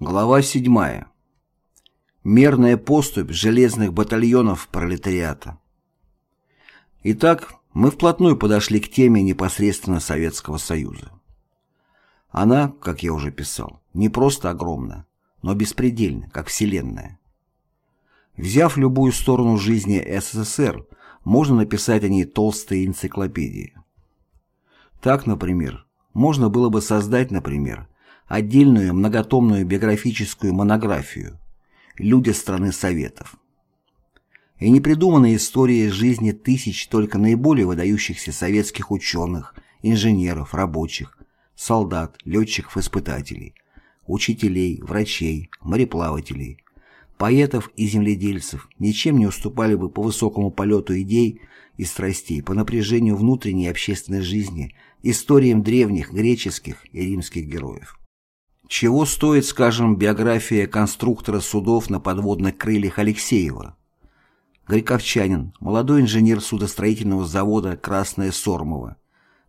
Глава 7. Мерная поступь железных батальонов пролетариата. Итак, мы вплотную подошли к теме непосредственно Советского Союза. Она, как я уже писал, не просто огромна, но беспредельна, как Вселенная. Взяв любую сторону жизни СССР, можно написать о ней толстые энциклопедии. Так, например, можно было бы создать, например, отдельную многотомную биографическую монографию «Люди страны Советов». И непридуманные истории жизни тысяч только наиболее выдающихся советских ученых, инженеров, рабочих, солдат, летчиков-испытателей, учителей, врачей, мореплавателей, поэтов и земледельцев ничем не уступали бы по высокому полету идей и страстей, по напряжению внутренней общественной жизни, историям древних греческих и римских героев. Чего стоит, скажем, биография конструктора судов на подводных крыльях Алексеева? Горьковчанин, молодой инженер судостроительного завода «Красная Сормова»,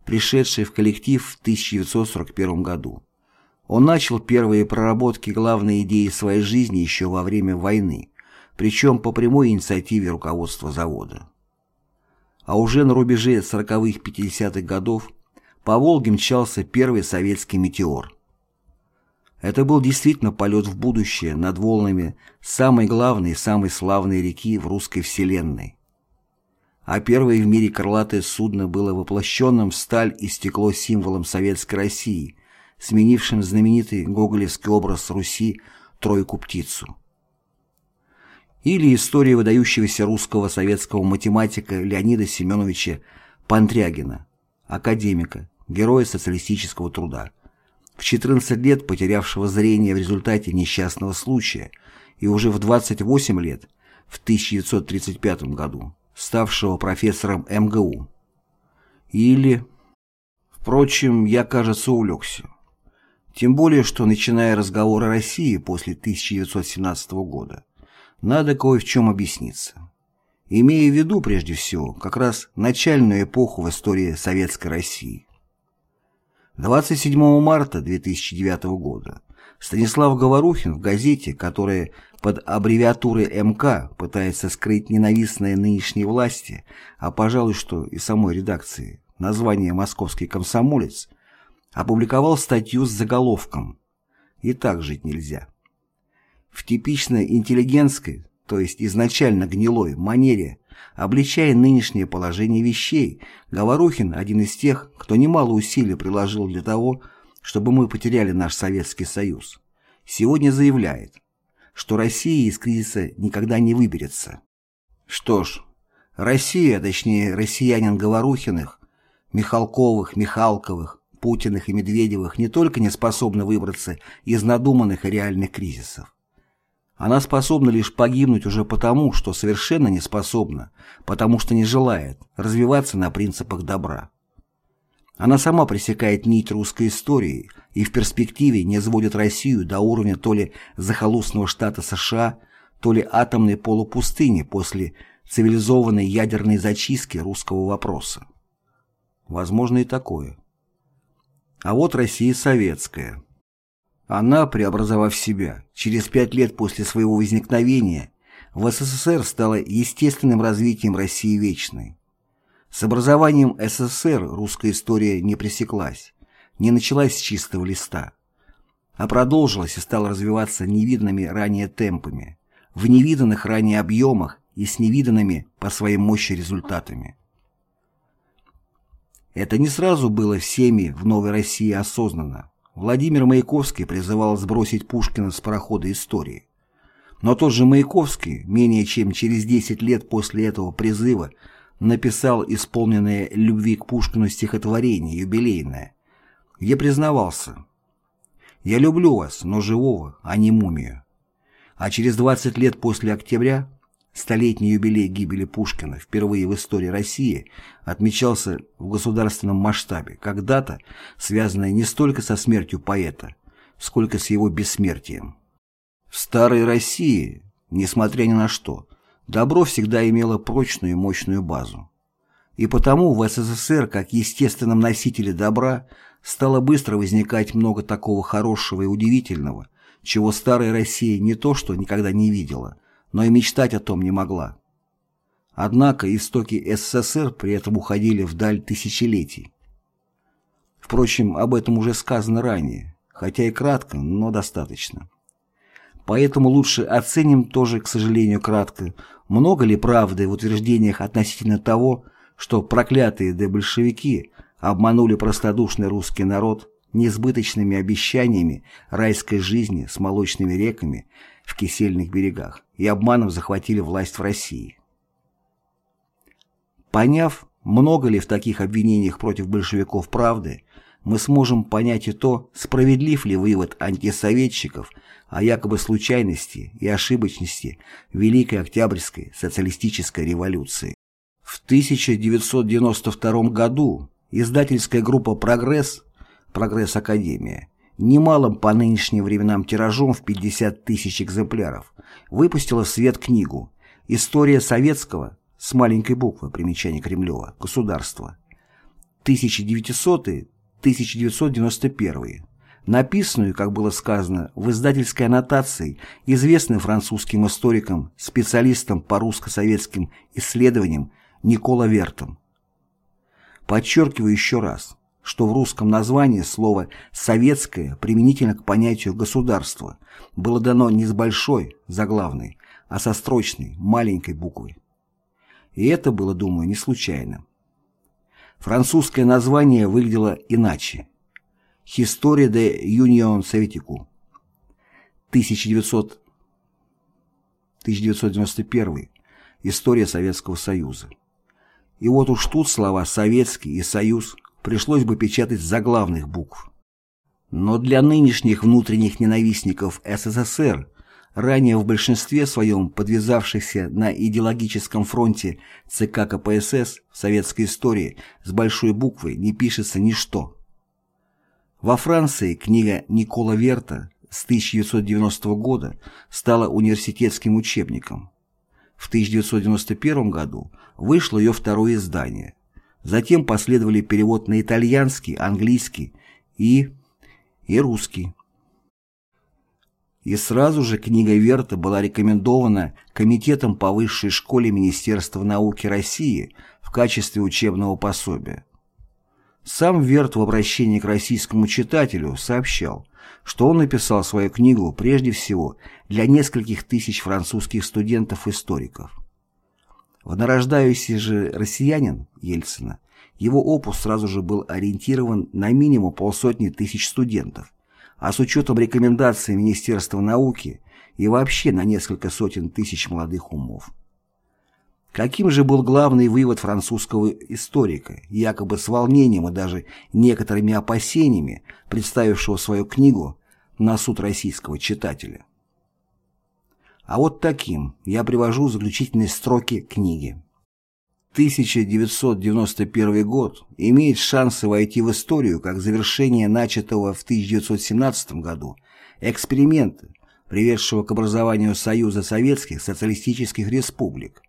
пришедший в коллектив в 1941 году. Он начал первые проработки главной идеи своей жизни еще во время войны, причем по прямой инициативе руководства завода. А уже на рубеже 40-х-50-х годов по Волге мчался первый советский «Метеор». Это был действительно полет в будущее над волнами самой главной и самой славной реки в русской вселенной. А первое в мире крылатое судно было воплощенным в сталь и стекло символом Советской России, сменившим знаменитый гоголевский образ Руси «Тройку-птицу». Или история выдающегося русского советского математика Леонида Семеновича Пантрягина, академика, героя социалистического труда в 14 лет потерявшего зрение в результате несчастного случая и уже в 28 лет, в 1935 году, ставшего профессором МГУ. Или... Впрочем, я, кажется, увлекся. Тем более, что, начиная разговор о России после 1917 года, надо кое в чем объясниться. Имея в виду, прежде всего, как раз начальную эпоху в истории Советской России. 27 марта 2009 года Станислав Говорухин в газете, которая под аббревиатурой МК пытается скрыть ненавистные нынешней власти, а, пожалуй, что и самой редакции, название «Московский комсомолец», опубликовал статью с заголовком «И так жить нельзя». В типично интеллигентской, то есть изначально гнилой, манере Обличая нынешнее положение вещей, Говорухин один из тех, кто немало усилий приложил для того, чтобы мы потеряли наш Советский Союз, сегодня заявляет, что Россия из кризиса никогда не выберется. Что ж, Россия, а точнее россиянин Говорухиных, Михалковых, Михалковых, Путиных и Медведевых не только не способна выбраться из надуманных и реальных кризисов, она способна лишь погибнуть уже потому, что совершенно не способна, потому что не желает развиваться на принципах добра. Она сама пресекает нить русской истории и в перспективе не сводит Россию до уровня то ли захолустного штата США, то ли атомной полупустыни после цивилизованной ядерной зачистки русского вопроса. Возможно и такое. А вот Россия советская – она, преобразовав себя, через пять лет после своего возникновения, в СССР стала естественным развитием России вечной. С образованием СССР русская история не пресеклась, не началась с чистого листа, а продолжилась и стала развиваться невиданными ранее темпами, в невиданных ранее объемах и с невиданными по своей мощи результатами. Это не сразу было всеми в Новой России осознанно. Владимир Маяковский призывал сбросить Пушкина с парохода истории. Но тот же Маяковский, менее чем через 10 лет после этого призыва, написал исполненное любви к Пушкину стихотворение юбилейное, где признавался «Я люблю вас, но живого, а не мумию». А через 20 лет после октября Столетний юбилей гибели Пушкина впервые в истории России отмечался в государственном масштабе, как дата, связанная не столько со смертью поэта, сколько с его бессмертием. В старой России, несмотря ни на что, добро всегда имело прочную и мощную базу. И потому в СССР, как естественном носителе добра, стало быстро возникать много такого хорошего и удивительного, чего старая Россия не то что никогда не видела, но и мечтать о том не могла. Однако истоки СССР при этом уходили вдаль тысячелетий. Впрочем, об этом уже сказано ранее, хотя и кратко, но достаточно. Поэтому лучше оценим тоже, к сожалению, кратко, много ли правды в утверждениях относительно того, что проклятые дебольшевики обманули простодушный русский народ несбыточными обещаниями райской жизни с молочными реками в кисельных берегах и обманом захватили власть в России. Поняв, много ли в таких обвинениях против большевиков правды, мы сможем понять и то, справедлив ли вывод антисоветчиков о якобы случайности и ошибочности Великой Октябрьской социалистической революции. В 1992 году издательская группа «Прогресс» «Прогресс Академия» немалым по нынешним временам тиражом в 50 тысяч экземпляров выпустила в свет книгу «История советского» с маленькой буквы примечание Кремлева государства 1990-1991 написанную, как было сказано, в издательской аннотации известным французским историком, специалистом по русско-советским исследованиям Никола Вертом. Подчеркиваю еще раз, что в русском названии слово «советское» применительно к понятию «государство» было дано не с большой, заглавной, а со строчной, маленькой буквы. И это было, думаю, не случайно. Французское название выглядело иначе. «Historia de Union Sovieticu» 1900 1991 История Советского Союза. И вот уж тут слова «советский» и «союз» пришлось бы печатать заглавных букв. Но для нынешних внутренних ненавистников СССР, ранее в большинстве своем подвязавшихся на идеологическом фронте ЦК КПСС в советской истории с большой буквы не пишется ничто. Во Франции книга Никола Верта с 1990 года стала университетским учебником. В 1991 году вышло ее второе издание. Затем последовали перевод на итальянский, английский и... и русский. И сразу же книга Верта была рекомендована Комитетом по высшей школе Министерства науки России в качестве учебного пособия. Сам Верт в обращении к российскому читателю сообщал, что он написал свою книгу прежде всего для нескольких тысяч французских студентов-историков. В нарождающийся же россиянин Ельцина его опус сразу же был ориентирован на минимум полсотни тысяч студентов, а с учетом рекомендаций Министерства науки и вообще на несколько сотен тысяч молодых умов. Каким же был главный вывод французского историка, якобы с волнением и даже некоторыми опасениями, представившего свою книгу на суд российского читателя? А вот таким я привожу заключительные строки книги. 1991 год имеет шансы войти в историю как завершение начатого в 1917 году эксперимента, приведшего к образованию Союза Советских Социалистических Республик,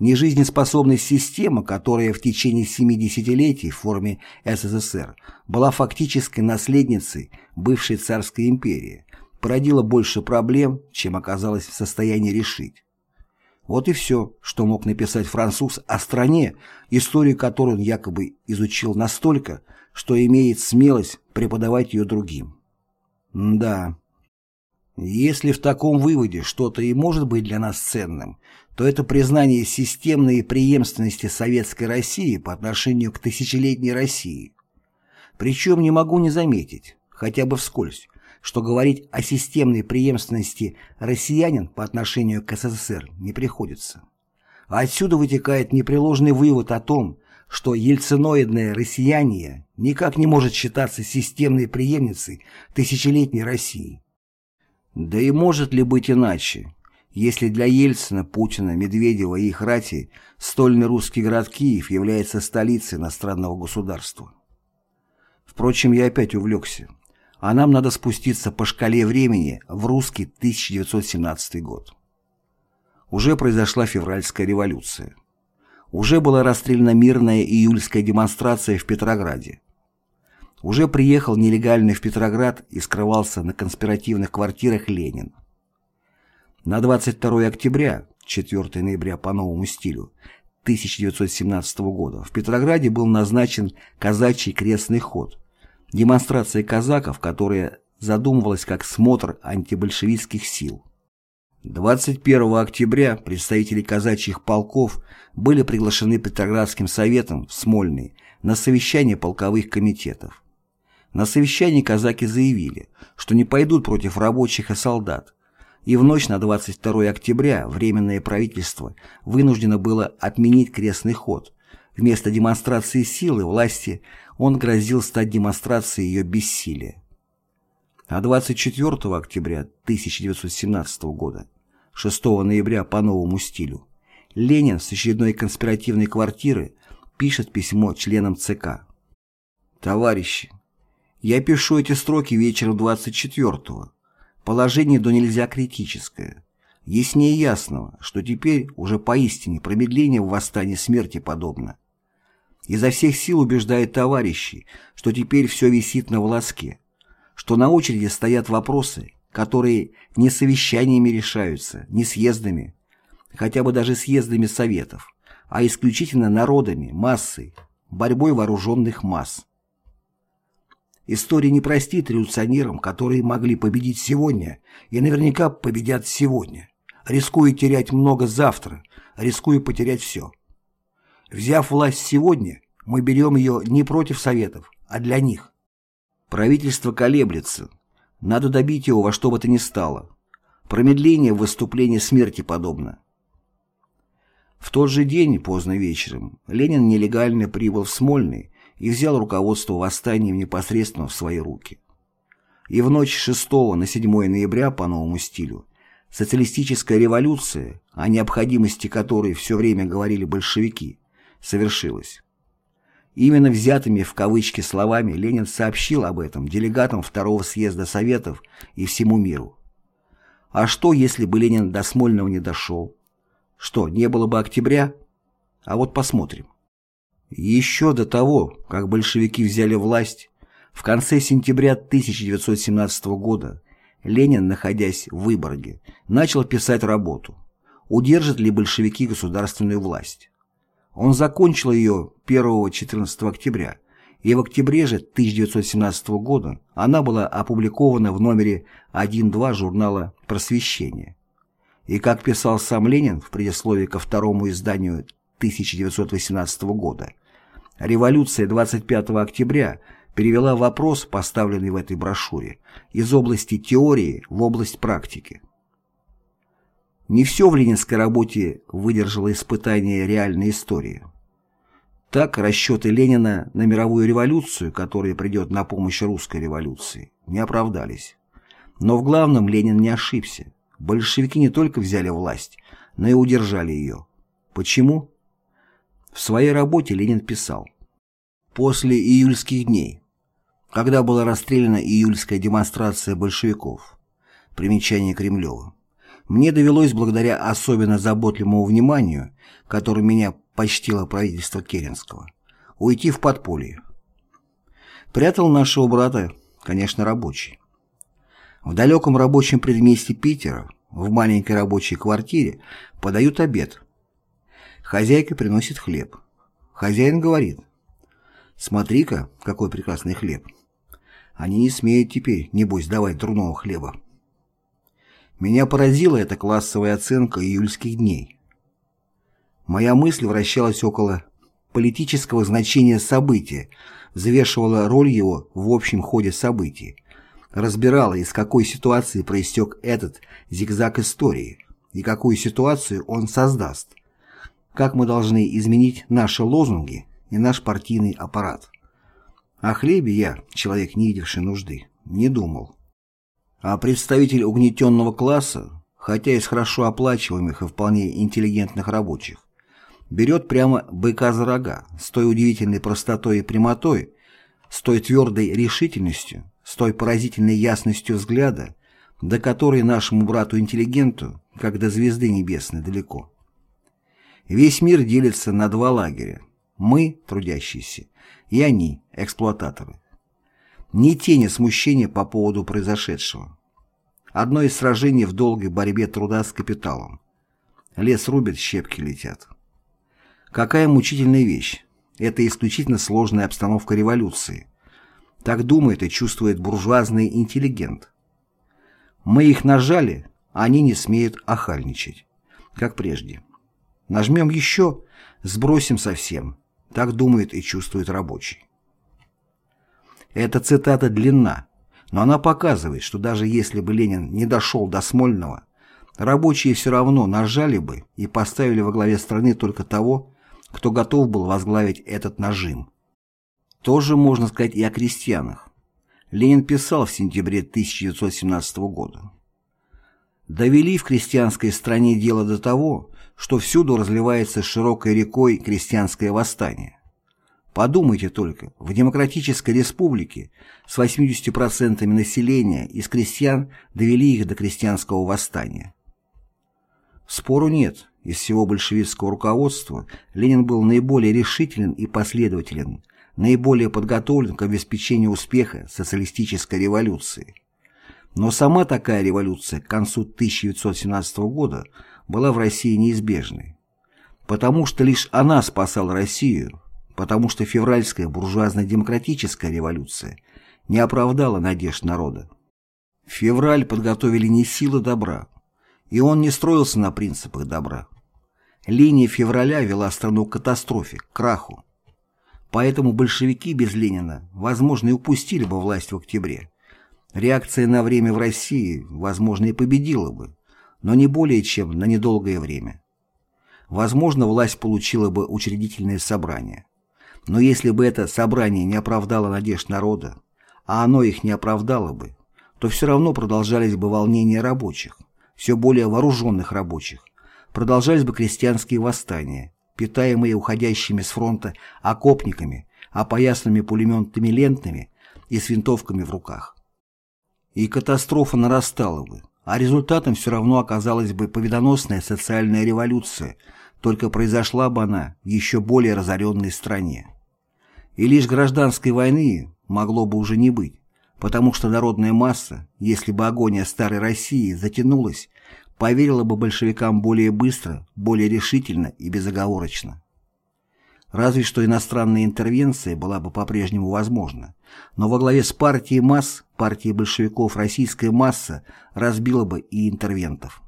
Нежизнеспособная система, которая в течение семи десятилетий в форме СССР была фактической наследницей бывшей царской империи, породила больше проблем, чем оказалась в состоянии решить. Вот и все, что мог написать француз о стране, историю которой он якобы изучил настолько, что имеет смелость преподавать ее другим. Да. Если в таком выводе что-то и может быть для нас ценным, то это признание системной преемственности Советской России по отношению к тысячелетней России. Причем не могу не заметить, хотя бы вскользь, что говорить о системной преемственности россиянин по отношению к СССР не приходится. Отсюда вытекает непреложный вывод о том, что ельциноидное россияние никак не может считаться системной преемницей тысячелетней России. Да и может ли быть иначе, если для Ельцина, Путина, Медведева и их рати стольный русский город Киев является столицей иностранного государства. Впрочем, я опять увлекся, а нам надо спуститься по шкале времени в русский 1917 год. Уже произошла февральская революция. Уже была расстреляна мирная июльская демонстрация в Петрограде. уже приехал нелегально в Петроград и скрывался на конспиративных квартирах Ленин. На 22 октября, 4 ноября по новому стилю, 1917 года в Петрограде был назначен казачий крестный ход, демонстрация казаков, которая задумывалась как смотр антибольшевистских сил. 21 октября представители казачьих полков были приглашены Петроградским советом в Смольный на совещание полковых комитетов. На совещании казаки заявили, что не пойдут против рабочих и солдат, и в ночь на 22 октября Временное правительство вынуждено было отменить крестный ход. Вместо демонстрации силы власти он грозил стать демонстрацией ее бессилия. А 24 октября 1917 года, 6 ноября по новому стилю, Ленин с очередной конспиративной квартиры пишет письмо членам ЦК. «Товарищи, я пишу эти строки вечером 24-го. Положение до нельзя критическое. Яснее ясного, что теперь уже поистине промедление в восстании смерти подобно. Изо всех сил убеждает товарищей, что теперь все висит на волоске, что на очереди стоят вопросы, которые не совещаниями решаются, не съездами, хотя бы даже съездами советов, а исключительно народами, массой, борьбой вооруженных масс. История не простит революционерам, которые могли победить сегодня и наверняка победят сегодня, рискуя терять много завтра, рискуя потерять все. Взяв власть сегодня, мы берем ее не против Советов, а для них. Правительство колеблется. Надо добить его во что бы то ни стало. Промедление в выступлении смерти подобно. В тот же день, поздно вечером, Ленин нелегально прибыл в Смольный и взял руководство восстанием непосредственно в свои руки. И в ночь 6 на 7 ноября по новому стилю социалистическая революция, о необходимости которой все время говорили большевики, совершилась. Именно взятыми в кавычки словами Ленин сообщил об этом делегатам Второго съезда Советов и всему миру. А что, если бы Ленин до Смольного не дошел? Что, не было бы октября? А вот посмотрим. Еще до того, как большевики взяли власть, в конце сентября 1917 года Ленин, находясь в Выборге, начал писать работу «Удержат ли большевики государственную власть?». Он закончил ее 1-14 октября, и в октябре же 1917 года она была опубликована в номере 1-2 журнала «Просвещение». И, как писал сам Ленин в предисловии ко второму изданию 1918 года, Революция 25 октября перевела вопрос, поставленный в этой брошюре, из области теории в область практики. Не все в ленинской работе выдержало испытание реальной истории. Так расчеты Ленина на мировую революцию, которая придет на помощь русской революции, не оправдались. Но в главном Ленин не ошибся. Большевики не только взяли власть, но и удержали ее. Почему? В своей работе Ленин писал «После июльских дней, когда была расстреляна июльская демонстрация большевиков, примечание Кремлева, мне довелось благодаря особенно заботливому вниманию, которым меня почтило правительство Керенского, уйти в подполье. Прятал нашего брата, конечно, рабочий. В далеком рабочем предместье Питера, в маленькой рабочей квартире, подают обед. Хозяйка приносит хлеб. Хозяин говорит, «Смотри-ка, какой прекрасный хлеб! Они не смеют теперь, небось, давать дурного хлеба». Меня поразила эта классовая оценка июльских дней. Моя мысль вращалась около политического значения события, взвешивала роль его в общем ходе событий, разбирала, из какой ситуации проистек этот зигзаг истории и какую ситуацию он создаст – как мы должны изменить наши лозунги и наш партийный аппарат. О хлебе я, человек не видевший нужды, не думал. А представитель угнетенного класса, хотя из хорошо оплачиваемых и вполне интеллигентных рабочих, берет прямо быка за рога, с той удивительной простотой и прямотой, с той твердой решительностью, с той поразительной ясностью взгляда, до которой нашему брату-интеллигенту, как до звезды небесной, далеко. Весь мир делится на два лагеря. Мы, трудящиеся, и они, эксплуататоры. Ни тени смущения по поводу произошедшего. Одно из сражений в долгой борьбе труда с капиталом. Лес рубят, щепки летят. Какая мучительная вещь. Это исключительно сложная обстановка революции. Так думает и чувствует буржуазный интеллигент. Мы их нажали, они не смеют охальничать, как прежде. Нажмем еще, сбросим совсем. Так думает и чувствует рабочий. Эта цитата длинна, но она показывает, что даже если бы Ленин не дошел до Смольного, рабочие все равно нажали бы и поставили во главе страны только того, кто готов был возглавить этот нажим. Тоже можно сказать и о крестьянах. Ленин писал в сентябре 1917 года. Довели в крестьянской стране дело до того, что всюду разливается широкой рекой крестьянское восстание. Подумайте только, в демократической республике с 80% населения из крестьян довели их до крестьянского восстания. Спору нет, из всего большевистского руководства Ленин был наиболее решителен и последователен, наиболее подготовлен к обеспечению успеха социалистической революции. Но сама такая революция к концу 1917 года была в России неизбежной. Потому что лишь она спасала Россию, потому что февральская буржуазно-демократическая революция не оправдала надежд народа. Февраль подготовили не силы добра, и он не строился на принципах добра. Линия февраля вела страну к катастрофе, к краху. Поэтому большевики без Ленина, возможно, и упустили бы власть в октябре. Реакция на время в России, возможно, и победила бы, но не более чем на недолгое время. Возможно, власть получила бы учредительное собрание. Но если бы это собрание не оправдало надежд народа, а оно их не оправдало бы, то все равно продолжались бы волнения рабочих, все более вооруженных рабочих, продолжались бы крестьянские восстания, питаемые уходящими с фронта окопниками, опоясанными пулеметными лентами и с винтовками в руках. И катастрофа нарастала бы, а результатом все равно оказалась бы победоносная социальная революция, только произошла бы она в еще более разоренной стране. И лишь гражданской войны могло бы уже не быть, потому что народная масса, если бы агония старой России затянулась, поверила бы большевикам более быстро, более решительно и безоговорочно. Разве что иностранная интервенция была бы по-прежнему возможна, но во главе с партией масс, партией большевиков российская масса разбила бы и интервентов.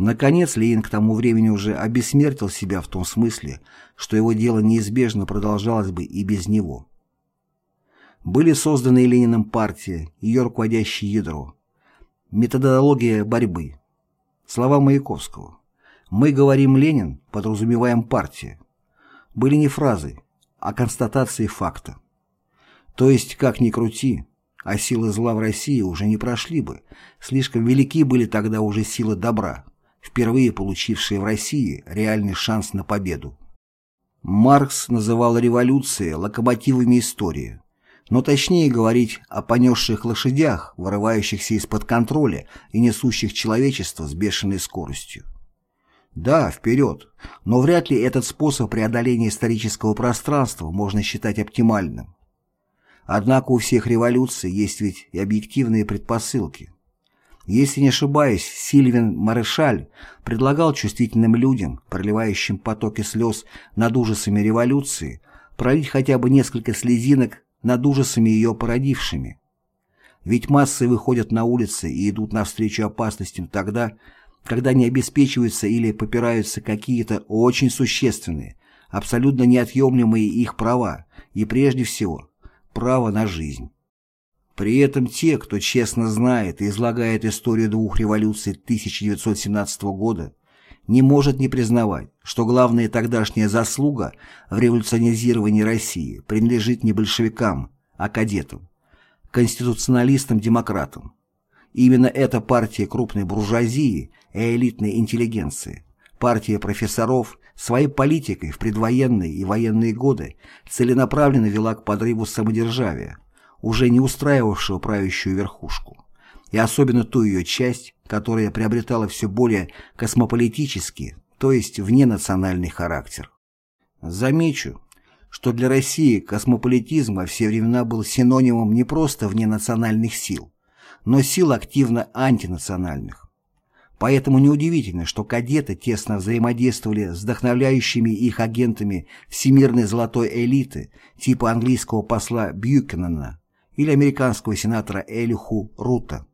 Наконец, Ленин к тому времени уже обессмертил себя в том смысле, что его дело неизбежно продолжалось бы и без него. Были созданы Лениным партия, ее руководящее ядро, методология борьбы. Слова Маяковского. «Мы говорим Ленин, подразумеваем партия». Были не фразы, а констатации факта. То есть, как ни крути, а силы зла в России уже не прошли бы, слишком велики были тогда уже силы добра впервые получившие в России реальный шанс на победу. Маркс называл революции локомотивами истории, но точнее говорить о понесших лошадях, вырывающихся из-под контроля и несущих человечество с бешеной скоростью. Да, вперед, но вряд ли этот способ преодоления исторического пространства можно считать оптимальным. Однако у всех революций есть ведь и объективные предпосылки. Если не ошибаюсь, Сильвин Марышаль предлагал чувствительным людям, проливающим потоки слез над ужасами революции, пролить хотя бы несколько слезинок над ужасами ее породившими. Ведь массы выходят на улицы и идут навстречу опасностям тогда, когда не обеспечиваются или попираются какие-то очень существенные, абсолютно неотъемлемые их права, и прежде всего, право на жизнь. При этом те, кто честно знает и излагает историю двух революций 1917 года, не может не признавать, что главная тогдашняя заслуга в революционизировании России принадлежит не большевикам, а кадетам, конституционалистам-демократам. Именно эта партия крупной буржуазии и элитной интеллигенции, партия профессоров, своей политикой в предвоенные и военные годы целенаправленно вела к подрыву самодержавия, уже не устраивавшего правящую верхушку, и особенно ту ее часть, которая приобретала все более космополитический, то есть вненациональный характер. Замечу, что для России космополитизм во все времена был синонимом не просто вненациональных сил, но сил активно антинациональных. Поэтому неудивительно, что кадеты тесно взаимодействовали с вдохновляющими их агентами всемирной золотой элиты типа английского посла Бьюкенена или американского сенатора Элиху Рута.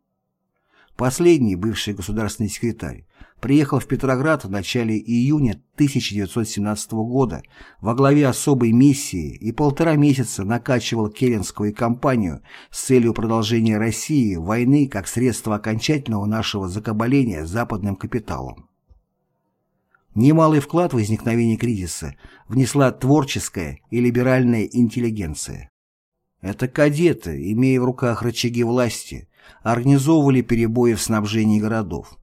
Последний, бывший государственный секретарь, приехал в Петроград в начале июня 1917 года во главе особой миссии и полтора месяца накачивал Керенскую кампанию с целью продолжения России войны как средство окончательного нашего закабаления западным капиталом. Немалый вклад в возникновение кризиса внесла творческая и либеральная интеллигенция. Это кадеты, имея в руках рычаги власти, организовывали перебои в снабжении городов.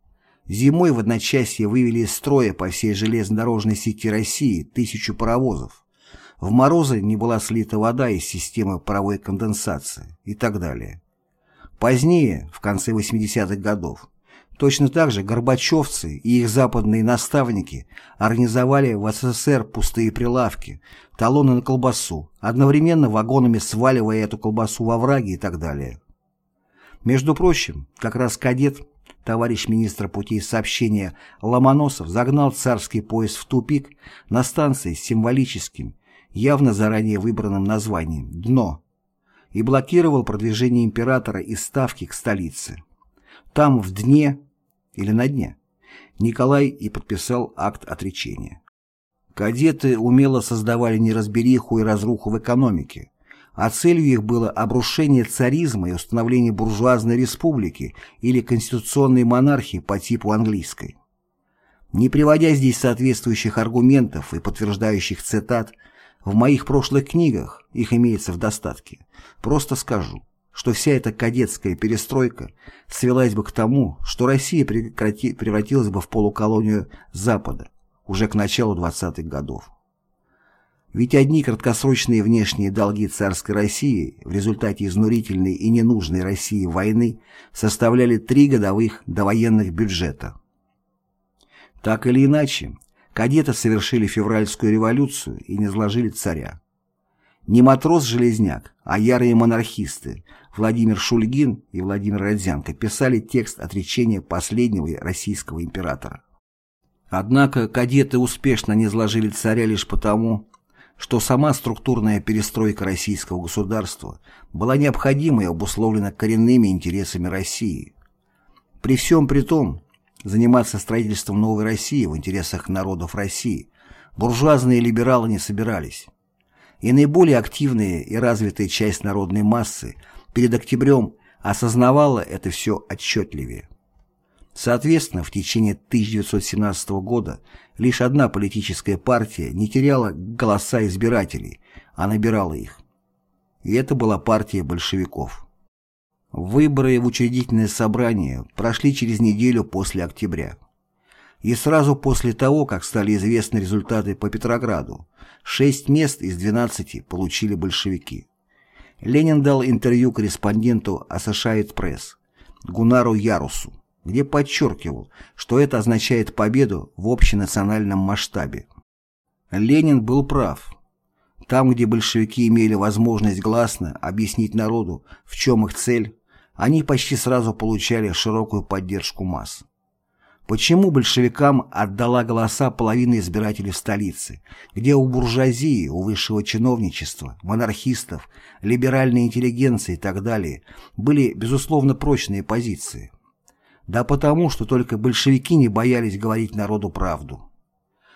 Зимой в одночасье вывели из строя по всей железнодорожной сети России тысячу паровозов. В морозы не была слита вода из системы паровой конденсации и так далее. Позднее, в конце 80-х годов, точно так же горбачевцы и их западные наставники организовали в СССР пустые прилавки, талоны на колбасу, одновременно вагонами сваливая эту колбасу во враги и так далее. Между прочим, как раз кадет, товарищ министра путей сообщения Ломоносов загнал царский поезд в тупик на станции с символическим, явно заранее выбранным названием «Дно» и блокировал продвижение императора из Ставки к столице. Там, в дне или на дне, Николай и подписал акт отречения. Кадеты умело создавали неразбериху и разруху в экономике, а целью их было обрушение царизма и установление буржуазной республики или конституционной монархии по типу английской. Не приводя здесь соответствующих аргументов и подтверждающих цитат, в моих прошлых книгах, их имеется в достатке, просто скажу, что вся эта кадетская перестройка свелась бы к тому, что Россия прекрати, превратилась бы в полуколонию Запада уже к началу 20-х годов. Ведь одни краткосрочные внешние долги царской России в результате изнурительной и ненужной России войны составляли три годовых довоенных бюджета. Так или иначе, кадеты совершили февральскую революцию и не сложили царя. Не матрос-железняк, а ярые монархисты Владимир Шульгин и Владимир Родзянко писали текст отречения последнего российского императора. Однако кадеты успешно не изложили царя лишь потому, что сама структурная перестройка российского государства была необходима и обусловлена коренными интересами России. При всем при том, заниматься строительством новой России в интересах народов России буржуазные либералы не собирались. И наиболее активная и развитая часть народной массы перед октябрем осознавала это все отчетливее. Соответственно, в течение 1917 года лишь одна политическая партия не теряла голоса избирателей, а набирала их. И это была партия большевиков. Выборы в учредительное собрание прошли через неделю после октября. И сразу после того, как стали известны результаты по Петрограду, шесть мест из 12 получили большевики. Ленин дал интервью корреспонденту Associated Press Гунару Ярусу где подчеркивал, что это означает победу в общенациональном масштабе. Ленин был прав. Там, где большевики имели возможность гласно объяснить народу, в чем их цель, они почти сразу получали широкую поддержку масс. Почему большевикам отдала голоса половина избирателей в столице, где у буржуазии, у высшего чиновничества, монархистов, либеральной интеллигенции и так далее были, безусловно, прочные позиции? Да потому, что только большевики не боялись говорить народу правду.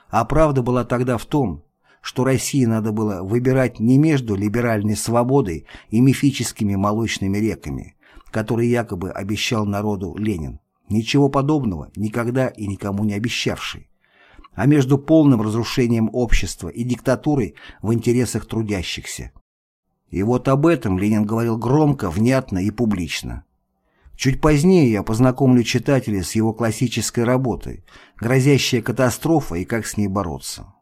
А правда была тогда в том, что России надо было выбирать не между либеральной свободой и мифическими молочными реками, которые якобы обещал народу Ленин, ничего подобного никогда и никому не обещавший, а между полным разрушением общества и диктатурой в интересах трудящихся. И вот об этом Ленин говорил громко, внятно и публично. Чуть позднее я познакомлю читателей с его классической работой «Грозящая катастрофа и как с ней бороться».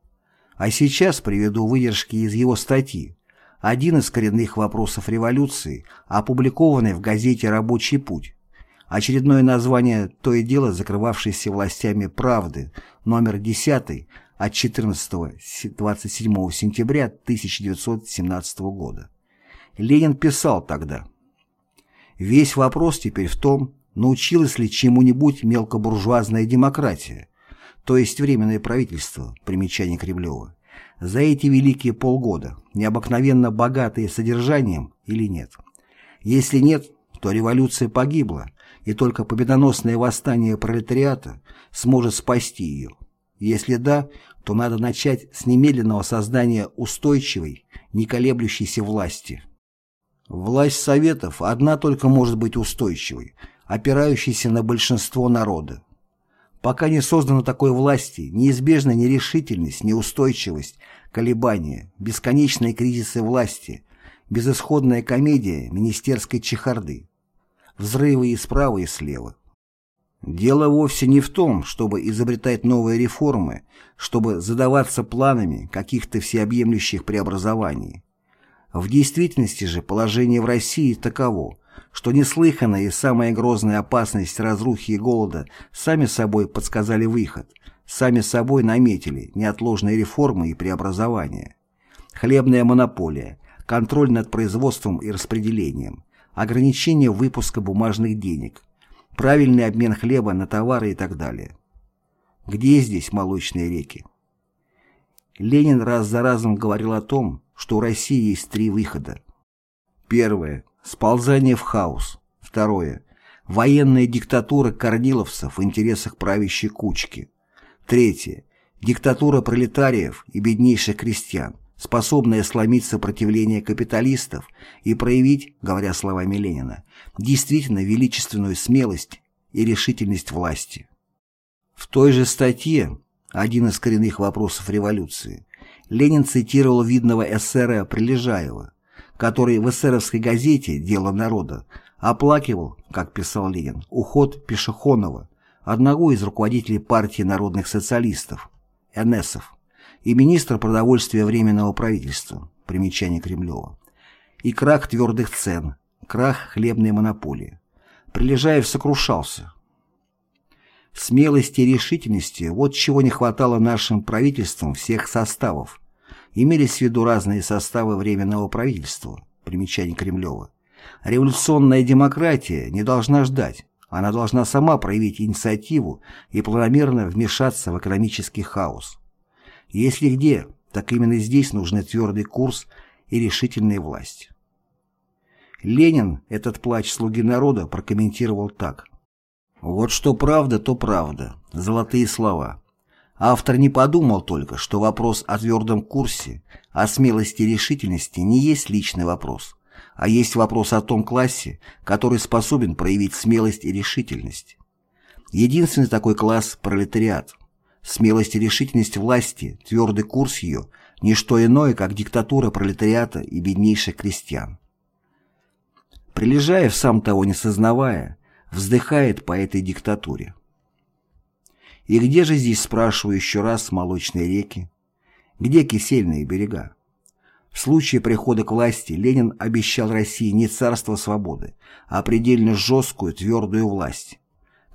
А сейчас приведу выдержки из его статьи «Один из коренных вопросов революции», опубликованной в газете «Рабочий путь». Очередное название «То и дело, закрывавшееся властями правды», номер 10 от 14-27 сентября 1917 года. Ленин писал тогда «Весь вопрос теперь в том, научилась ли чему-нибудь мелкобуржуазная демократия, то есть Временное правительство, примечание Кремлева, за эти великие полгода, необыкновенно богатые содержанием или нет. Если нет, то революция погибла, и только победоносное восстание пролетариата сможет спасти ее. Если да, то надо начать с немедленного создания устойчивой, не колеблющейся власти. Власть Советов одна только может быть устойчивой, опирающейся на большинство народа. Пока не создано такой власти, неизбежна нерешительность, неустойчивость, колебания, бесконечные кризисы власти, безысходная комедия министерской чехарды, взрывы и справа, и слева. Дело вовсе не в том, чтобы изобретать новые реформы, чтобы задаваться планами каких-то всеобъемлющих преобразований. В действительности же положение в России таково, что неслыханная и самая грозная опасность разрухи и голода сами собой подсказали выход, сами собой наметили неотложные реформы и преобразования. Хлебная монополия, контроль над производством и распределением, ограничение выпуска бумажных денег, правильный обмен хлеба на товары и так далее. Где здесь молочные реки? Ленин раз за разом говорил о том, что у России есть три выхода. Первое Сползание в хаос. Второе. Военная диктатура корниловцев в интересах правящей кучки. Третье. Диктатура пролетариев и беднейших крестьян, способная сломить сопротивление капиталистов и проявить, говоря словами Ленина, действительно величественную смелость и решительность власти. В той же статье «Один из коренных вопросов революции» Ленин цитировал видного эсера Прилежаева, который в эсеровской газете «Дело народа» оплакивал, как писал Ленин, уход Пешехонова, одного из руководителей партии народных социалистов, НСов, и министра продовольствия Временного правительства, примечание Кремлева, и крах твердых цен, крах хлебной монополии. Прилежаев сокрушался. Смелости и решительности – вот чего не хватало нашим правительствам всех составов, Имелись в виду разные составы Временного правительства, примечание Кремлева. Революционная демократия не должна ждать, она должна сама проявить инициативу и планомерно вмешаться в экономический хаос. Если где, так именно здесь нужны твердый курс и решительная власть. Ленин этот плач слуги народа прокомментировал так. «Вот что правда, то правда. Золотые слова. Автор не подумал только, что вопрос о твердом курсе, о смелости и решительности не есть личный вопрос, а есть вопрос о том классе, который способен проявить смелость и решительность. Единственный такой класс – пролетариат. Смелость и решительность власти, твердый курс ее – не что иное, как диктатура пролетариата и беднейших крестьян. Прилежаев, сам того не сознавая, вздыхает по этой диктатуре. И где же здесь, спрашиваю еще раз, молочные реки? Где кисельные берега? В случае прихода к власти Ленин обещал России не царство свободы, а предельно жесткую, твердую власть,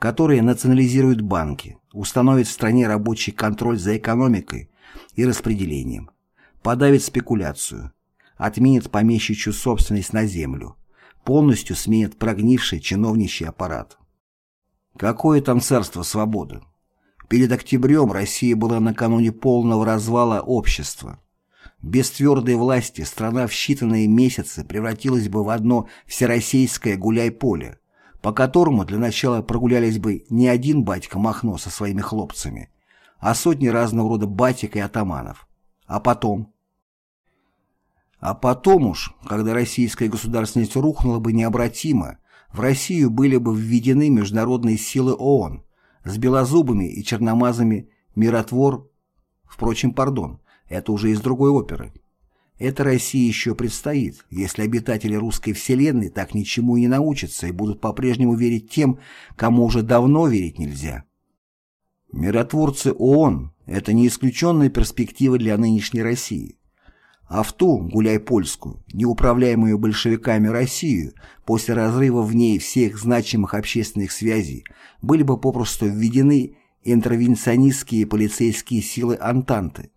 которая национализирует банки, установит в стране рабочий контроль за экономикой и распределением, подавит спекуляцию, отменит помещичью собственность на землю, полностью сменит прогнивший чиновничий аппарат. Какое там царство свободы? Перед октябрем Россия была накануне полного развала общества. Без твердой власти страна в считанные месяцы превратилась бы в одно всероссийское гуляй-поле, по которому для начала прогулялись бы не один батька Махно со своими хлопцами, а сотни разного рода батик и атаманов. А потом? А потом уж, когда российская государственность рухнула бы необратимо, в Россию были бы введены международные силы ООН, с белозубыми и черномазами миротвор, впрочем, пардон, это уже из другой оперы. Это России еще предстоит, если обитатели русской вселенной так ничему и не научатся и будут по-прежнему верить тем, кому уже давно верить нельзя. Миротворцы ООН – это не исключенная перспектива для нынешней России. А в ту, гуляй польскую, неуправляемую большевиками Россию, после разрыва в ней всех значимых общественных связей, были бы попросту введены интервенционистские полицейские силы Антанты.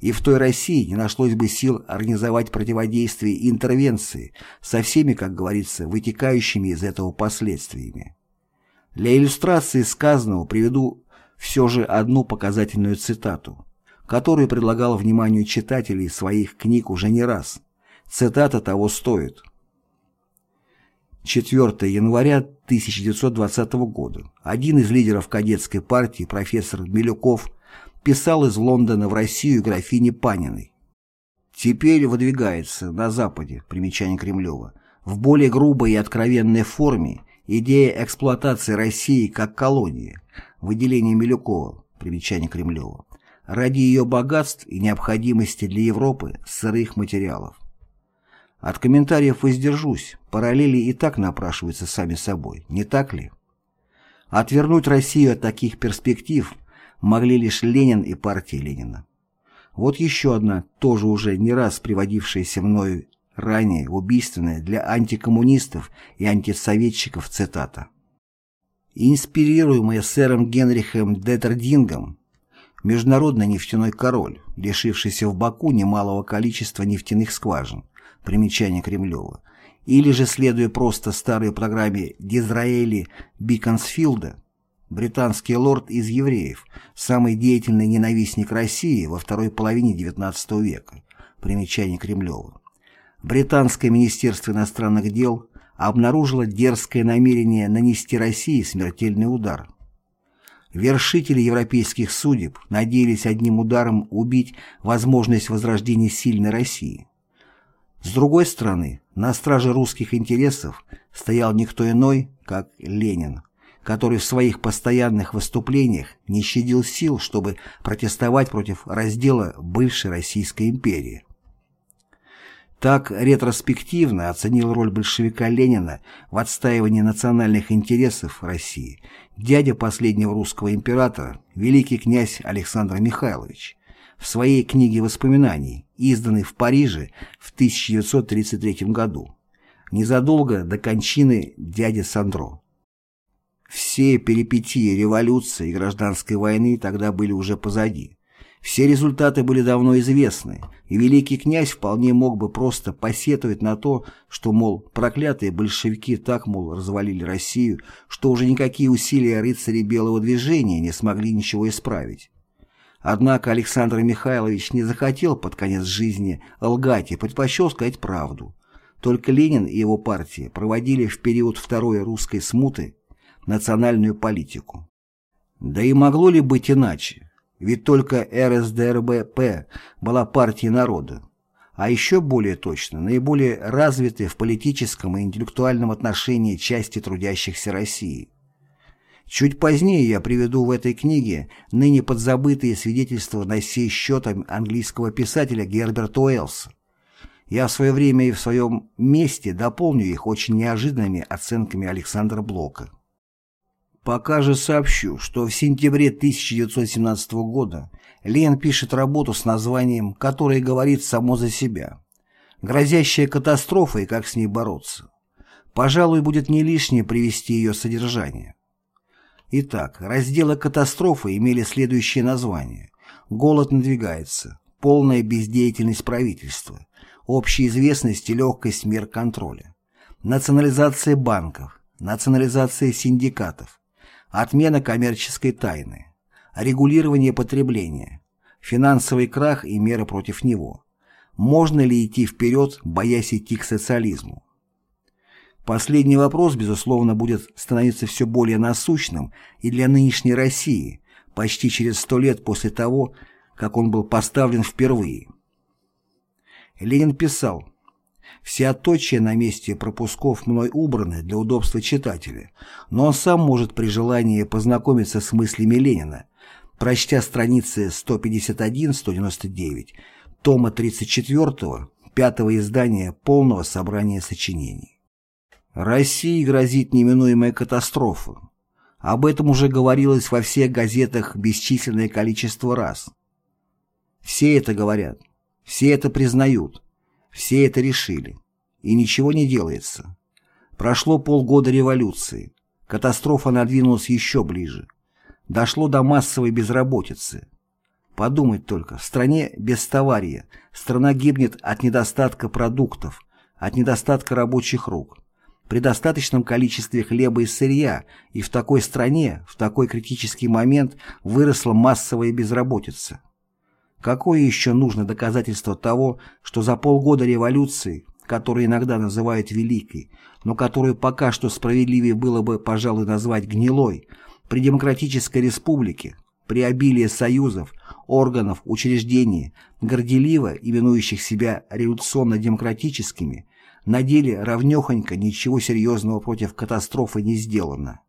И в той России не нашлось бы сил организовать противодействие и интервенции со всеми, как говорится, вытекающими из этого последствиями. Для иллюстрации сказанного приведу все же одну показательную цитату, которую предлагал вниманию читателей своих книг уже не раз. Цитата того стоит. 4 января 1920 года один из лидеров кадетской партии, профессор Милюков, писал из Лондона в Россию графине Паниной. Теперь выдвигается на Западе, примечание Кремлева, в более грубой и откровенной форме идея эксплуатации России как колонии, выделение Милюкова, примечание Кремлева, ради ее богатств и необходимости для Европы сырых материалов. От комментариев воздержусь, параллели и так напрашиваются сами собой, не так ли? Отвернуть Россию от таких перспектив могли лишь Ленин и партия Ленина. Вот еще одна, тоже уже не раз приводившаяся мною ранее убийственная для антикоммунистов и антисоветчиков цитата. Инспирируемая сэром Генрихом Деттердингом, международный нефтяной король, лишившийся в Баку немалого количества нефтяных скважин, примечание Кремлева, или же, следуя просто старой программе Дизраэли Биконсфилда, британский лорд из евреев, самый деятельный ненавистник России во второй половине XIX века, примечание Кремлева. Британское министерство иностранных дел обнаружило дерзкое намерение нанести России смертельный удар. Вершители европейских судеб надеялись одним ударом убить возможность возрождения сильной России. С другой стороны, на страже русских интересов стоял никто иной, как Ленин, который в своих постоянных выступлениях не щадил сил, чтобы протестовать против раздела бывшей Российской империи. Так ретроспективно оценил роль большевика Ленина в отстаивании национальных интересов России дядя последнего русского императора, великий князь Александр Михайлович, в своей книге воспоминаний, изданной в Париже в 1933 году, незадолго до кончины дяди Сандро. Все перипетии революции и гражданской войны тогда были уже позади. Все результаты были давно известны, и великий князь вполне мог бы просто посетовать на то, что, мол, проклятые большевики так, мол, развалили Россию, что уже никакие усилия рыцарей Белого движения не смогли ничего исправить. Однако Александр Михайлович не захотел под конец жизни лгать и предпочел сказать правду. Только Ленин и его партия проводили в период второй русской смуты национальную политику. Да и могло ли быть иначе? Ведь только РСДРБП была партией народа, а еще более точно, наиболее развитой в политическом и интеллектуальном отношении части трудящихся России – Чуть позднее я приведу в этой книге ныне подзабытые свидетельства на сей счет английского писателя Герберта Уэллса. Я в свое время и в своем месте дополню их очень неожиданными оценками Александра Блока. Пока же сообщу, что в сентябре 1917 года Лен пишет работу с названием, которое говорит само за себя. «Грозящая катастрофа и как с ней бороться». Пожалуй, будет не лишнее привести ее содержание. Итак, разделы катастрофы имели следующее название. Голод надвигается, полная бездеятельность правительства, общая известность и легкость мер контроля, национализация банков, национализация синдикатов, отмена коммерческой тайны, регулирование потребления, финансовый крах и меры против него. Можно ли идти вперед, боясь идти к социализму? Последний вопрос, безусловно, будет становиться все более насущным и для нынешней России, почти через сто лет после того, как он был поставлен впервые. Ленин писал, «Все отточия на месте пропусков мной убраны для удобства читателя, но он сам может при желании познакомиться с мыслями Ленина, прочтя страницы 151-199 тома 34 пятого издания полного собрания сочинений. России грозит неминуемая катастрофа. Об этом уже говорилось во всех газетах бесчисленное количество раз. Все это говорят, все это признают, все это решили. И ничего не делается. Прошло полгода революции. Катастрофа надвинулась еще ближе. дошло до массовой безработицы. Подумать только, в стране без товария, страна гибнет от недостатка продуктов, от недостатка рабочих рук. При достаточном количестве хлеба и сырья и в такой стране, в такой критический момент выросла массовая безработица. Какое еще нужно доказательство того, что за полгода революции, которую иногда называют великой, но которую пока что справедливее было бы, пожалуй, назвать гнилой, при демократической республике, при обилии союзов, органов, учреждений, горделиво именующих себя революционно-демократическими, на деле равнехонько ничего серьезного против катастрофы не сделано.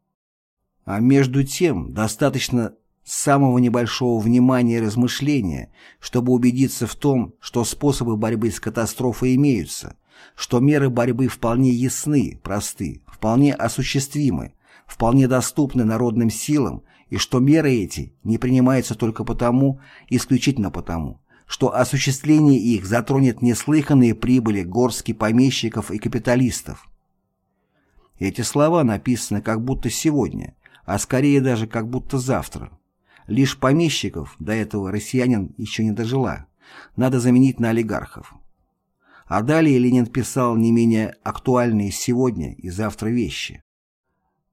А между тем достаточно самого небольшого внимания и размышления, чтобы убедиться в том, что способы борьбы с катастрофой имеются, что меры борьбы вполне ясны, просты, вполне осуществимы, вполне доступны народным силам и что меры эти не принимаются только потому, исключительно потому, что осуществление их затронет неслыханные прибыли горстки помещиков и капиталистов. Эти слова написаны как будто сегодня, а скорее даже как будто завтра. Лишь помещиков, до этого россиянин еще не дожила, надо заменить на олигархов. А далее Ленин писал не менее актуальные сегодня и завтра вещи.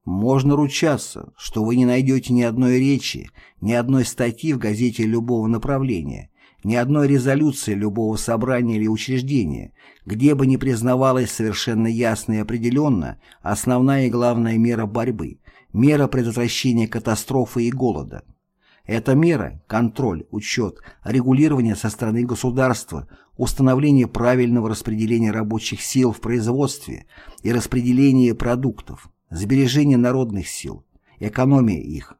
Можно ручаться, что вы не найдете ни одной речи, ни одной статьи в газете любого направления, ни одной резолюции любого собрания или учреждения, где бы не признавалась совершенно ясно и определенно основная и главная мера борьбы, мера предотвращения катастрофы и голода. Эта мера – контроль, учет, регулирование со стороны государства, установление правильного распределения рабочих сил в производстве и распределение продуктов, сбережение народных сил, экономия их,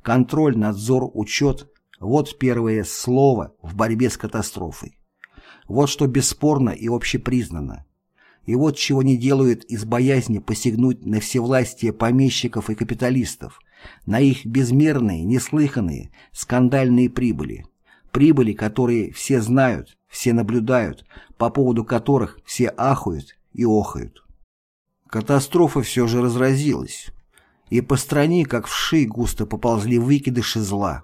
контроль, надзор, учет вот первое слово в борьбе с катастрофой. Вот что бесспорно и общепризнано. И вот чего не делают из боязни посягнуть на всевластие помещиков и капиталистов, на их безмерные, неслыханные, скандальные прибыли. Прибыли, которые все знают, все наблюдают, по поводу которых все ахают и охают. Катастрофа все же разразилась, и по стране, как вши, густо поползли выкидыши зла.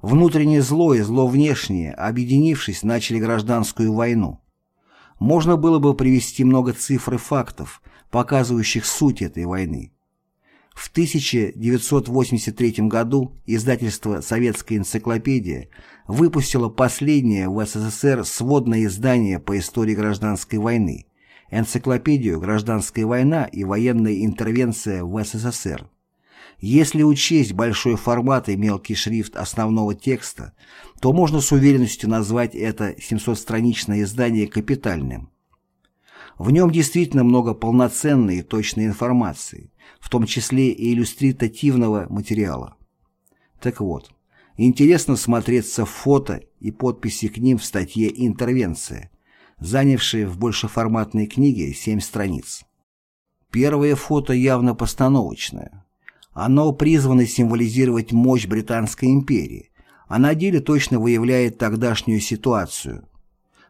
Внутреннее зло и зло внешнее, объединившись, начали гражданскую войну. Можно было бы привести много цифр и фактов, показывающих суть этой войны. В 1983 году издательство «Советская энциклопедия» выпустило последнее в СССР сводное издание по истории гражданской войны «Энциклопедию «Гражданская война и военная интервенция в СССР». Если учесть большой формат и мелкий шрифт основного текста, то можно с уверенностью назвать это 700-страничное издание капитальным. В нем действительно много полноценной и точной информации, в том числе и иллюстративного материала. Так вот, интересно смотреться фото и подписи к ним в статье «Интервенция», занявшей в большеформатной книге 7 страниц. Первое фото явно постановочное. Оно призвано символизировать мощь Британской империи, а на деле точно выявляет тогдашнюю ситуацию.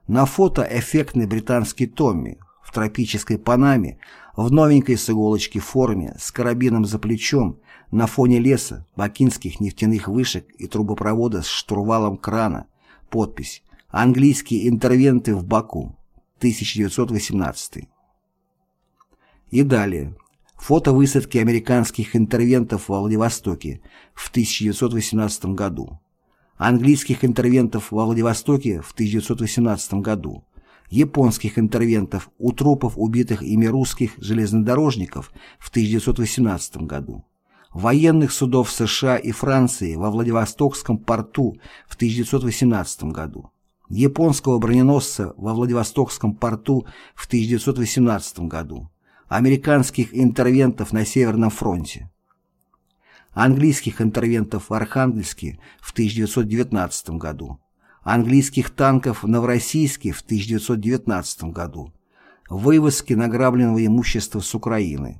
На фото эффектный британский Томми в тропической панаме, в новенькой с иголочки форме, с карабином за плечом, на фоне леса, бакинских нефтяных вышек и трубопровода с штурвалом крана. Подпись «Английские интервенты в Баку, 1918». И далее. Фото высадки американских интервентов во Владивостоке в 1918 году. Английских интервентов во Владивостоке в 1918 году. Японских интервентов у трупов убитых ими русских железнодорожников в 1918 году. Военных судов США и Франции во Владивостокском порту в 1918 году. Японского броненосца во Владивостокском порту в 1918 году американских интервентов на Северном фронте, английских интервентов в Архангельске в 1919 году, английских танков в Новороссийске в 1919 году, вывозки награбленного имущества с Украины.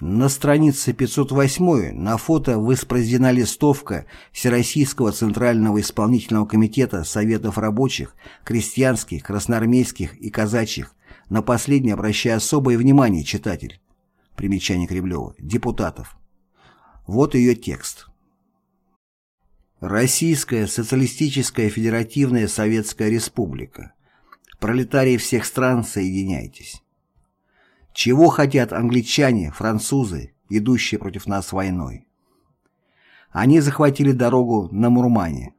На странице 508 на фото воспроизведена листовка Всероссийского Центрального Исполнительного Комитета Советов Рабочих, Крестьянских, Красноармейских и Казачьих на последнее обращая особое внимание читатель. Примечание Кремлева. Депутатов. Вот ее текст. Российская Социалистическая Федеративная Советская Республика. Пролетарии всех стран, соединяйтесь. Чего хотят англичане, французы, идущие против нас войной? Они захватили дорогу на Мурмане,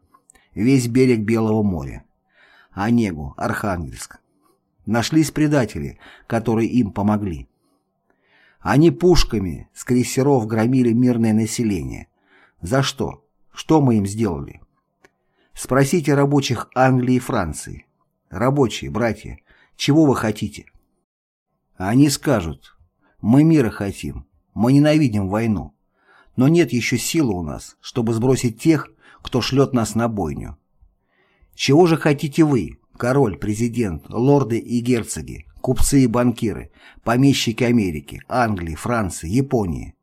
весь берег Белого моря, Онегу, Архангельск. Нашлись предатели, которые им помогли. Они пушками с крейсеров громили мирное население. За что? Что мы им сделали? Спросите рабочих Англии и Франции. Рабочие, братья, чего вы хотите? Они скажут, мы мира хотим, мы ненавидим войну, но нет еще силы у нас, чтобы сбросить тех, кто шлет нас на бойню. Чего же хотите вы, король, президент, лорды и герцоги, купцы и банкиры, помещики Америки, Англии, Франции, Японии?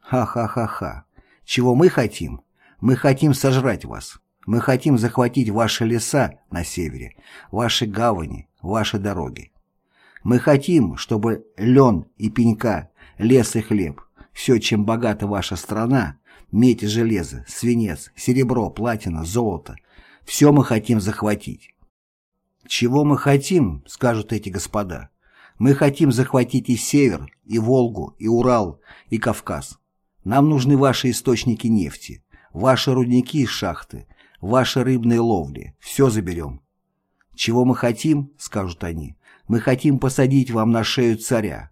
Ха-ха-ха-ха. Чего мы хотим? Мы хотим сожрать вас. Мы хотим захватить ваши леса на севере, ваши гавани, ваши дороги. Мы хотим, чтобы лен и пенька, лес и хлеб, все, чем богата ваша страна, медь и железо, свинец, серебро, платина, золото, все мы хотим захватить. Чего мы хотим, скажут эти господа. Мы хотим захватить и Север, и Волгу, и Урал, и Кавказ. Нам нужны ваши источники нефти, ваши рудники и шахты, ваши рыбные ловли. Все заберем. Чего мы хотим, скажут они. Мы хотим посадить вам на шею царя,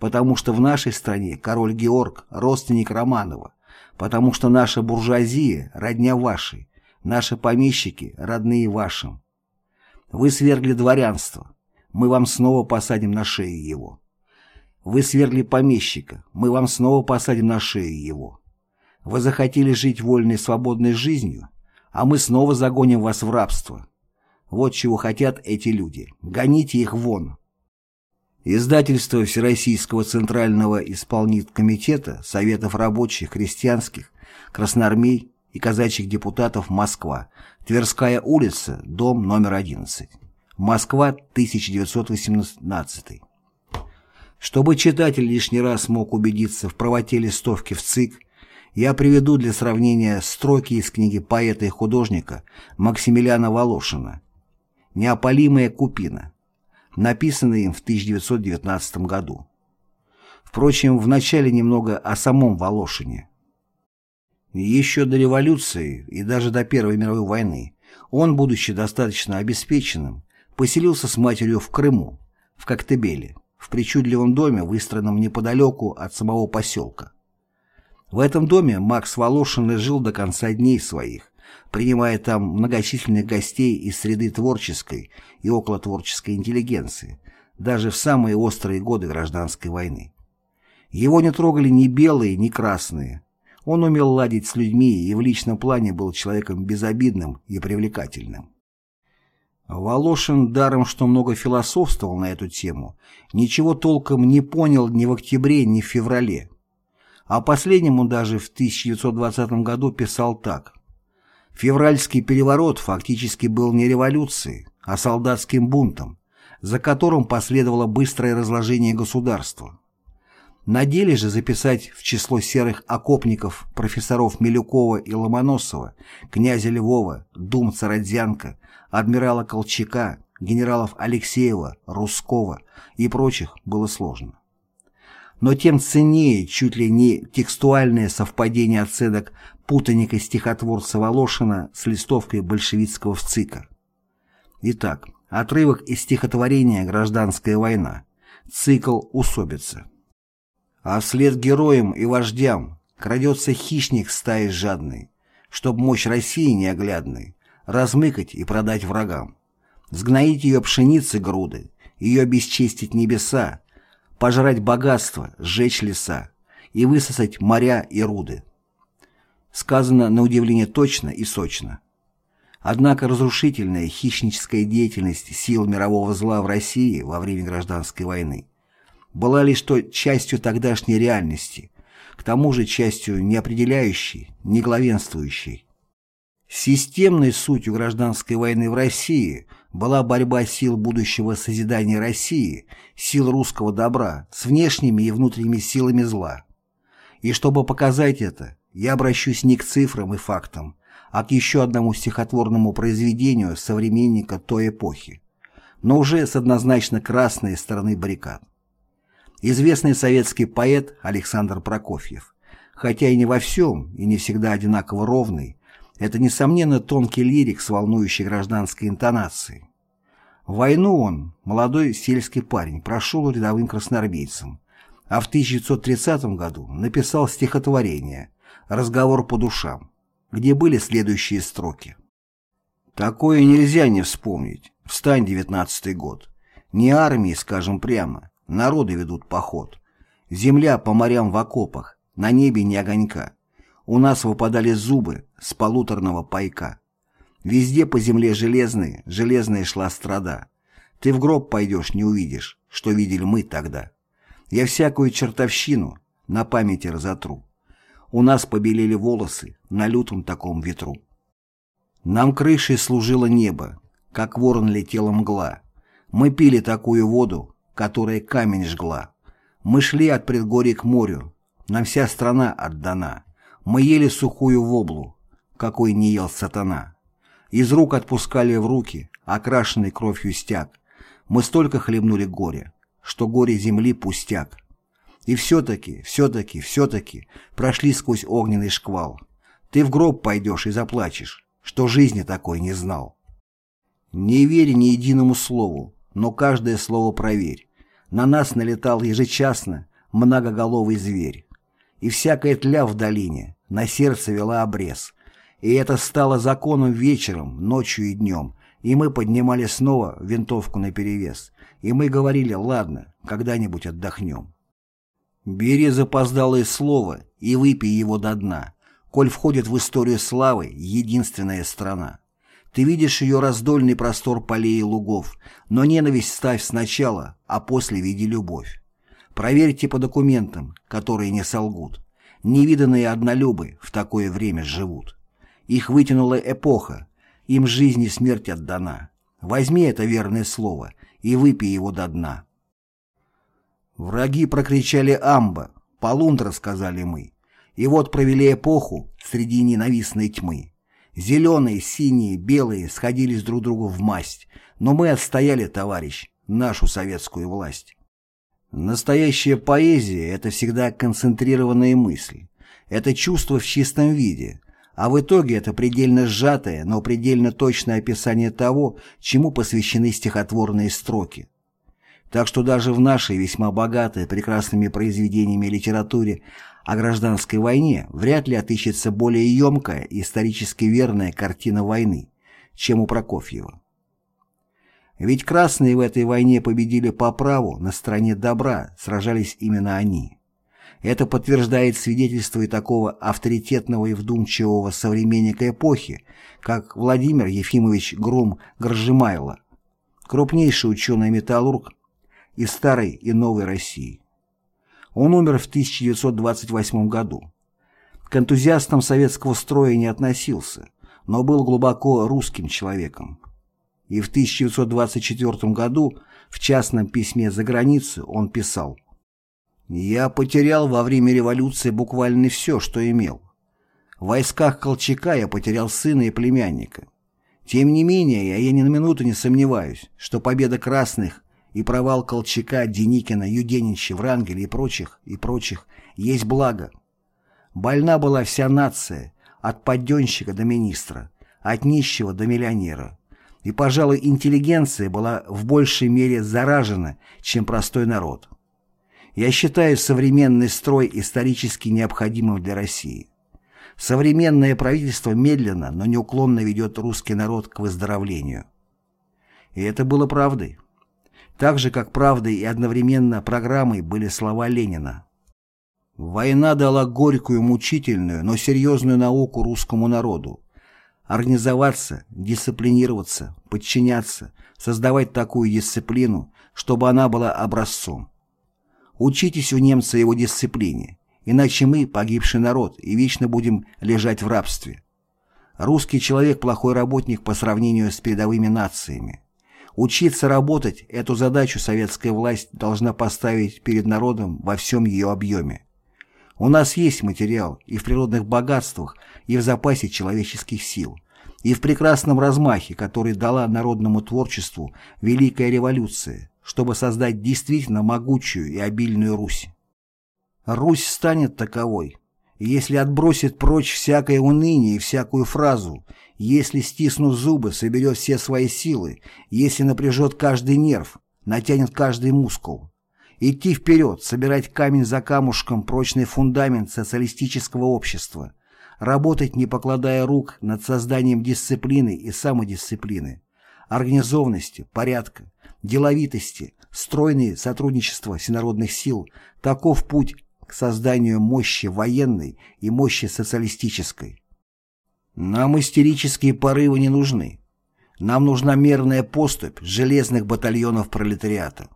потому что в нашей стране король Георг – родственник Романова, потому что наша буржуазия – родня вашей, наши помещики – родные вашим. Вы свергли дворянство, мы вам снова посадим на шею его. Вы свергли помещика, мы вам снова посадим на шею его. Вы захотели жить вольной свободной жизнью, а мы снова загоним вас в рабство. Вот чего хотят эти люди. Гоните их вон. Издательство Всероссийского Центрального Исполнителькомитета Советов рабочих, крестьянских, красноармей и казачьих депутатов Москва, Тверская улица, дом номер 11. Москва, 1918. Чтобы читатель лишний раз мог убедиться в правоте листовки в ЦИК, я приведу для сравнения строки из книги поэта и художника Максимилиана Волошина «Неопалимая купина», написанной им в 1919 году. Впрочем, вначале немного о самом Волошине. Еще до революции и даже до Первой мировой войны он, будучи достаточно обеспеченным, поселился с матерью в Крыму, в Коктебеле, в причудливом доме, выстроенном неподалеку от самого поселка. В этом доме Макс Волошин жил до конца дней своих, принимая там многочисленных гостей из среды творческой и околотворческой интеллигенции, даже в самые острые годы гражданской войны. Его не трогали ни белые, ни красные. Он умел ладить с людьми и в личном плане был человеком безобидным и привлекательным. Волошин, даром что много философствовал на эту тему, ничего толком не понял ни в октябре, ни в феврале. О последнем он даже в 1920 году писал так. Февральский переворот фактически был не революцией, а солдатским бунтом, за которым последовало быстрое разложение государства. На деле же записать в число серых окопников профессоров Милюкова и Ломоносова, князя Львова, думца Родзянко, адмирала Колчака, генералов Алексеева, Русского и прочих было сложно но тем ценнее чуть ли не текстуальное совпадение оценок путаника стихотворца Волошина с листовкой большевистского ВЦИКа. Итак, отрывок из стихотворения «Гражданская война», цикл «Усобица». А вслед героям и вождям крадется хищник стаи жадный, чтоб мощь России неоглядной размыкать и продать врагам, сгноить ее пшеницы груды, ее бесчестить небеса, пожрать богатство, сжечь леса и высосать моря и руды. Сказано на удивление точно и сочно. Однако разрушительная хищническая деятельность сил мирового зла в России во время гражданской войны была лишь той частью тогдашней реальности, к тому же частью не определяющей, не главенствующей. Системной сутью гражданской войны в России была борьба сил будущего созидания России, сил русского добра, с внешними и внутренними силами зла. И чтобы показать это, я обращусь не к цифрам и фактам, а к еще одному стихотворному произведению современника той эпохи, но уже с однозначно красной стороны баррикад. Известный советский поэт Александр Прокофьев, хотя и не во всем, и не всегда одинаково ровный, это, несомненно, тонкий лирик с волнующей гражданской интонацией. Войну он, молодой сельский парень, прошел рядовым красноармейцем, а в 1930 году написал стихотворение «Разговор по душам», где были следующие строки. «Такое нельзя не вспомнить. Встань, девятнадцатый год. Не армии, скажем прямо, народы ведут поход. Земля по морям в окопах, на небе не огонька. У нас выпадали зубы с полуторного пайка. Везде по земле железные, железная шла страда. Ты в гроб пойдешь, не увидишь, что видели мы тогда. Я всякую чертовщину на памяти разотру. У нас побелели волосы на лютом таком ветру. Нам крышей служило небо, как ворон летела мгла. Мы пили такую воду, которая камень жгла. Мы шли от предгорья к морю, нам вся страна отдана. Мы ели сухую воблу, какой не ел сатана. Из рук отпускали в руки, окрашенный кровью стяг. Мы столько хлебнули горя, что горе земли пустяк. И все-таки, все-таки, все-таки прошли сквозь огненный шквал. Ты в гроб пойдешь и заплачешь, что жизни такой не знал. Не верь ни единому слову, но каждое слово проверь. На нас налетал ежечасно многоголовый зверь и всякая тля в долине на сердце вела обрез. И это стало законом вечером, ночью и днем, и мы поднимали снова винтовку наперевес, и мы говорили «ладно, когда-нибудь отдохнем». Бери запоздалое слово и выпей его до дна, коль входит в историю славы единственная страна. Ты видишь ее раздольный простор полей и лугов, но ненависть ставь сначала, а после види любовь. Проверьте по документам, которые не солгут. Невиданные однолюбы в такое время живут. Их вытянула эпоха, им жизнь и смерть отдана. Возьми это верное слово и выпей его до дна. Враги прокричали «Амба», «Полундра», сказали мы. И вот провели эпоху среди ненавистной тьмы. Зеленые, синие, белые сходились друг другу в масть, но мы отстояли, товарищ, нашу советскую власть. Настоящая поэзия – это всегда концентрированные мысли. Это чувство в чистом виде, а в итоге это предельно сжатое, но предельно точное описание того, чему посвящены стихотворные строки. Так что даже в нашей весьма богатой прекрасными произведениями литературе о гражданской войне вряд ли отыщется более емкая и исторически верная картина войны, чем у Прокофьева. Ведь красные в этой войне победили по праву, на стороне добра сражались именно они. Это подтверждает свидетельство и такого авторитетного и вдумчивого современника эпохи, как Владимир Ефимович Гром Горжемайло, крупнейший ученый-металлург из старой и новой России. Он умер в 1928 году. К энтузиастам советского строя не относился, но был глубоко русским человеком и в 1924 году в частном письме за границу он писал «Я потерял во время революции буквально все, что имел. В войсках Колчака я потерял сына и племянника. Тем не менее, я ни на минуту не сомневаюсь, что победа красных и провал Колчака, Деникина, Юденича, Врангеля и прочих, и прочих есть благо. Больна была вся нация, от подденщика до министра, от нищего до миллионера и, пожалуй, интеллигенция была в большей мере заражена, чем простой народ. Я считаю современный строй исторически необходимым для России. Современное правительство медленно, но неуклонно ведет русский народ к выздоровлению. И это было правдой. Так же, как правдой и одновременно программой были слова Ленина. Война дала горькую, мучительную, но серьезную науку русскому народу, Организоваться, дисциплинироваться, подчиняться, создавать такую дисциплину, чтобы она была образцом. Учитесь у немца его дисциплине, иначе мы, погибший народ, и вечно будем лежать в рабстве. Русский человек – плохой работник по сравнению с передовыми нациями. Учиться работать – эту задачу советская власть должна поставить перед народом во всем ее объеме. У нас есть материал и в природных богатствах, и в запасе человеческих сил, и в прекрасном размахе, который дала народному творчеству Великая революция, чтобы создать действительно могучую и обильную Русь. Русь станет таковой, если отбросит прочь всякое уныние и всякую фразу, если, стиснув зубы, соберет все свои силы, если напряжет каждый нерв, натянет каждый мускул. Идти вперед, собирать камень за камушком прочный фундамент социалистического общества, работать, не покладая рук, над созданием дисциплины и самодисциплины, организованности, порядка, деловитости, стройные сотрудничества всенародных сил – таков путь к созданию мощи военной и мощи социалистической. Нам истерические порывы не нужны. Нам нужна мерная поступь железных батальонов пролетариата.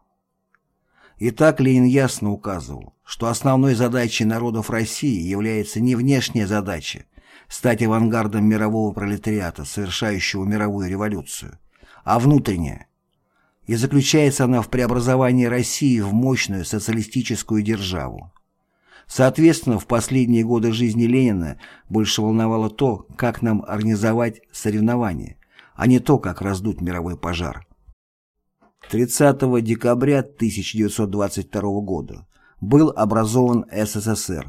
Итак, Ленин ясно указывал, что основной задачей народов России является не внешняя задача стать авангардом мирового пролетариата, совершающего мировую революцию, а внутренняя. И заключается она в преобразовании России в мощную социалистическую державу. Соответственно, в последние годы жизни Ленина больше волновало то, как нам организовать соревнования, а не то, как раздуть мировой пожар. 30 декабря 1922 года был образован СССР.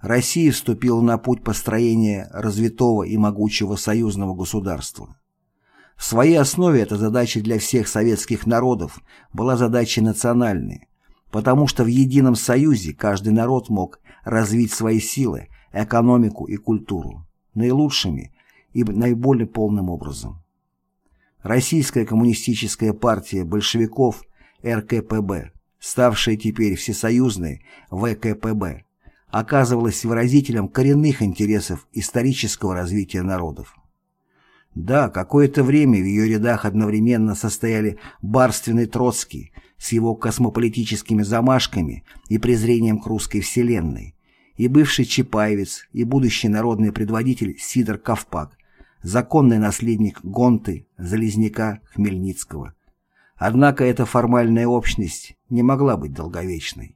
Россия вступила на путь построения развитого и могучего союзного государства. В своей основе эта задача для всех советских народов была задачей национальной, потому что в едином союзе каждый народ мог развить свои силы, экономику и культуру наилучшими и наиболее полным образом. Российская коммунистическая партия большевиков РКПБ, ставшая теперь всесоюзной ВКПБ, оказывалась выразителем коренных интересов исторического развития народов. Да, какое-то время в ее рядах одновременно состояли барственный Троцкий с его космополитическими замашками и презрением к русской вселенной, и бывший Чапаевец, и будущий народный предводитель Сидор Ковпак, законный наследник Гонты, Залезняка, Хмельницкого. Однако эта формальная общность не могла быть долговечной.